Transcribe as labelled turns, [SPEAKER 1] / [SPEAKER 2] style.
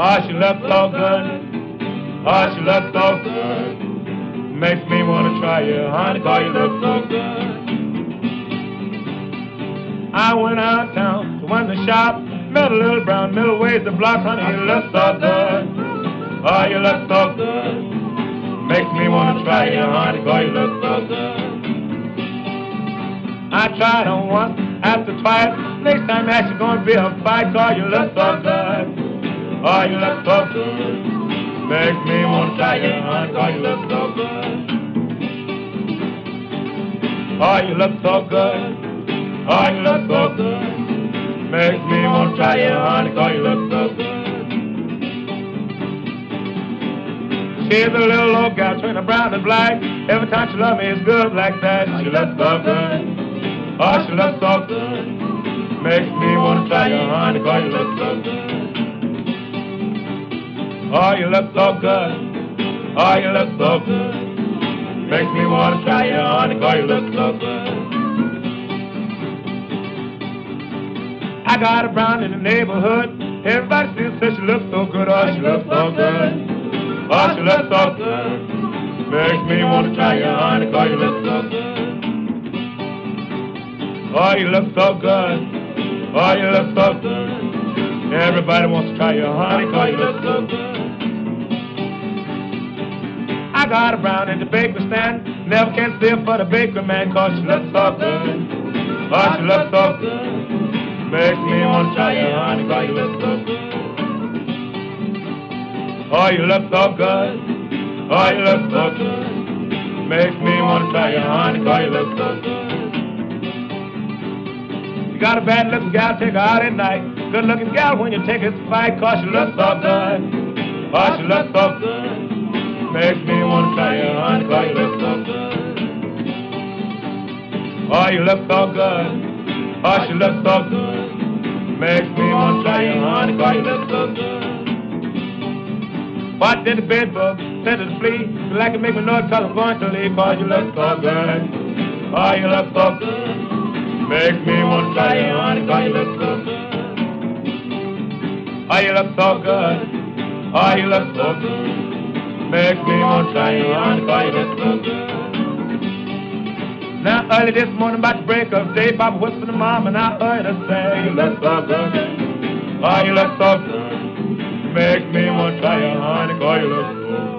[SPEAKER 1] Oh, she looks so good. Oh, she looks so good. Makes me wanna try you, honey, cause you look so good. I went out town to one the shop, met a little brown middle ways the block, honey, you look so good. Oh, you look so good. Makes me wanna try you, honey, cause you look so good. I tried on once, after twice. Next time actually gonna be a fight, cause you look so good. Oh, you so good. Makes me you, honey, cause you so good. Oh, you look so good. Oh, you look so good. Makes me you, honey, cause you look so good. She's a little old gal, a brown and black. Every time she love me, it's good like that. She looks so good. Oh, she looks so good. Makes me wanna try you, honey, cause you look so good. Oh, you look so good. Oh, you look so good. Makes me wanna try you, honey, cause you look so good. I got a brown in the neighborhood. Everybody still says she looks so good. Oh, she looks so good. Oh, she looks so good. Makes me wanna try you, honey, cause you look so good. Oh, you look so good. Oh, you look so good. Everybody wants to try you, honey, cause you look so good. I got a brown in the bakery stand. Never can steal for the bakery man, cause she looks so good. Oh, she looks so good. Makes me wanna try you, honey, cause you look so good. Oh, you look so good. Oh, you look so good. Makes me wanna try you, honey, cause you look so good. You got a bad looking gal, take her out at night. Good looking gal when you take to fight, cause she looks so good. Oh, she looks so good. Makes me wanna try you, honey, cause you look so good. Oh, you look so good. Oh, she looks so good. Makes me wanna try you, honey, cause you look so good. What did the bed bug say to the flea? Like it make me know it cause I'm going to leave cause you look so good. Oh, you look so good. Makes me wanna try you, honey, cause you look so good. Oh, you look so good. Oh, you look so good. Makes me wanna try you, honey, cause you look so good. Now early this morning about the break of day, Papa whispered to Mom and I heard her say, You look so good. Oh, you look so good. Make me wanna try you, honey, cause you look so good.